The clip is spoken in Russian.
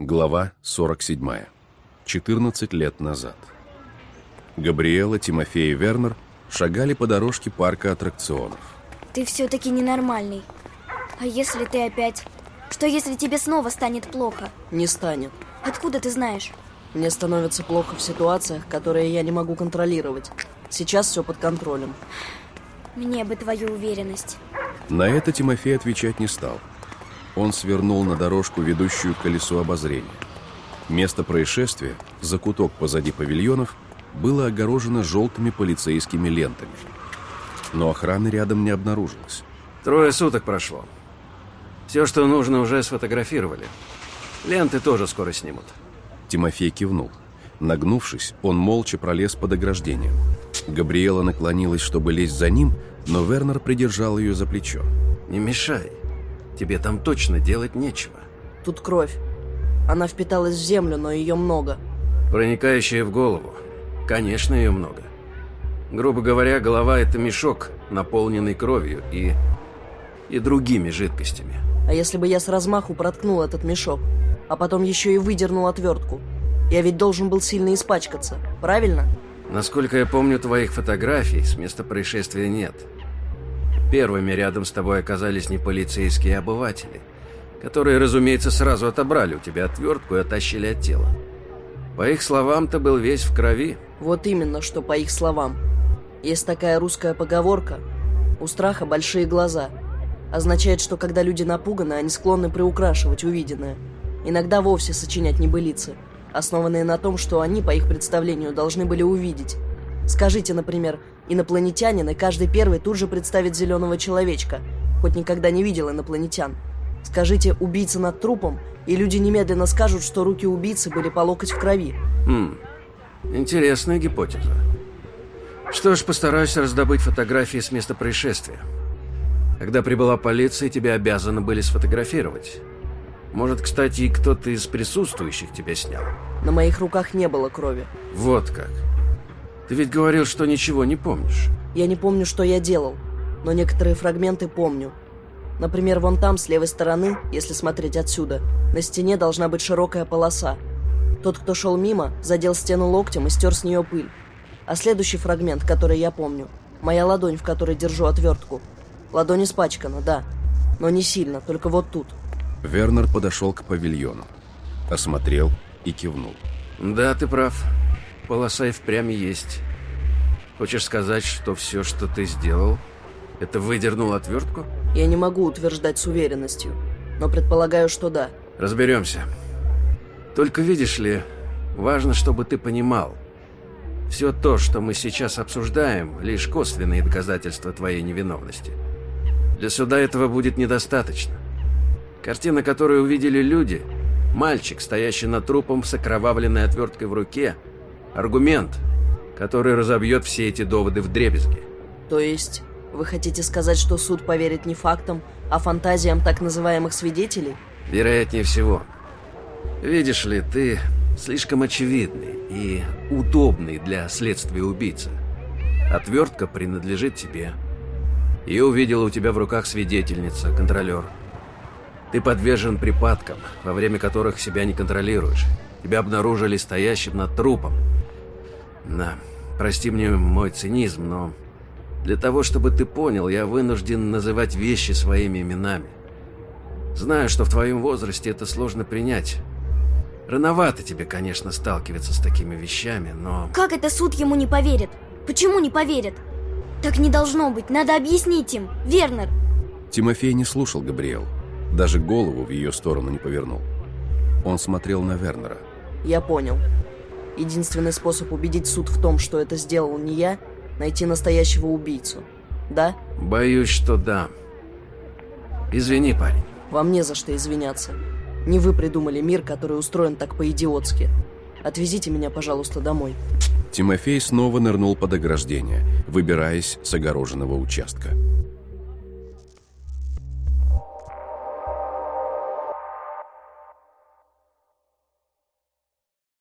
Глава 47. 14 лет назад. Габриэла, Тимофей и Вернер шагали по дорожке парка аттракционов. Ты все-таки ненормальный. А если ты опять... Что если тебе снова станет плохо? Не станет. Откуда ты знаешь? Мне становится плохо в ситуациях, которые я не могу контролировать. Сейчас все под контролем. Мне бы твою уверенность. На это Тимофей отвечать не стал. Он свернул на дорожку, ведущую к колесу обозрения. Место происшествия, закуток позади павильонов, было огорожено желтыми полицейскими лентами. Но охраны рядом не обнаружилось. Трое суток прошло. Все, что нужно, уже сфотографировали. Ленты тоже скоро снимут. Тимофей кивнул. Нагнувшись, он молча пролез под ограждением. Габриэла наклонилась, чтобы лезть за ним, но Вернер придержал ее за плечо. Не мешай. Тебе там точно делать нечего. Тут кровь. Она впиталась в землю, но ее много. Проникающая в голову. Конечно, ее много. Грубо говоря, голова – это мешок, наполненный кровью и... и другими жидкостями. А если бы я с размаху проткнул этот мешок, а потом еще и выдернул отвертку? Я ведь должен был сильно испачкаться, правильно? Насколько я помню, твоих фотографий с места происшествия нет. Первыми рядом с тобой оказались не полицейские, а обыватели, которые, разумеется, сразу отобрали у тебя отвертку и оттащили от тела. По их словам, ты был весь в крови. Вот именно, что по их словам. Есть такая русская поговорка «У страха большие глаза». Означает, что когда люди напуганы, они склонны приукрашивать увиденное. Иногда вовсе сочинять небылицы, основанные на том, что они, по их представлению, должны были увидеть. Скажите, например, инопланетянин, и каждый первый тут же представит зеленого человечка, хоть никогда не видел инопланетян. Скажите «убийца над трупом», и люди немедленно скажут, что руки убийцы были по локоть в крови. Хм, интересная гипотеза. Что ж, постараюсь раздобыть фотографии с места происшествия. Когда прибыла полиция, тебя обязаны были сфотографировать. Может, кстати, и кто-то из присутствующих тебя снял. На моих руках не было крови. Вот как. Ты ведь говорил, что ничего не помнишь. Я не помню, что я делал, но некоторые фрагменты помню. Например, вон там, с левой стороны, если смотреть отсюда, на стене должна быть широкая полоса. Тот, кто шел мимо, задел стену локтем и стер с нее пыль. А следующий фрагмент, который я помню, моя ладонь, в которой держу отвертку. Ладонь испачкана, да, но не сильно, только вот тут. Вернер подошел к павильону, осмотрел и кивнул. Да, ты прав. Полоса и впрямь есть. Хочешь сказать, что все, что ты сделал, это выдернул отвертку? Я не могу утверждать с уверенностью, но предполагаю, что да. Разберемся. Только видишь ли, важно, чтобы ты понимал, все то, что мы сейчас обсуждаем, лишь косвенные доказательства твоей невиновности. Для суда этого будет недостаточно. Картина, которую увидели люди, мальчик, стоящий над трупом с окровавленной отверткой в руке, аргумент, который разобьет все эти доводы в дребезги. То есть, вы хотите сказать, что суд поверит не фактам, а фантазиям так называемых свидетелей? Вероятнее всего. Видишь ли, ты слишком очевидный и удобный для следствия убийца. Отвертка принадлежит тебе. Ее увидела у тебя в руках свидетельница, контролер. Ты подвержен припадкам, во время которых себя не контролируешь. Тебя обнаружили стоящим над трупом. Да, прости мне мой цинизм, но для того, чтобы ты понял, я вынужден называть вещи своими именами. Знаю, что в твоем возрасте это сложно принять. Рановато тебе, конечно, сталкиваться с такими вещами, но... Как это суд ему не поверит? Почему не поверит? Так не должно быть, надо объяснить им, Вернер. Тимофей не слушал Габриэл. Даже голову в ее сторону не повернул. Он смотрел на Вернера. Я понял. Единственный способ убедить суд в том, что это сделал не я, найти настоящего убийцу. Да? Боюсь, что да. Извини, парень. Вам не за что извиняться. Не вы придумали мир, который устроен так по-идиотски. Отвезите меня, пожалуйста, домой. Тимофей снова нырнул под ограждение, выбираясь с огороженного участка.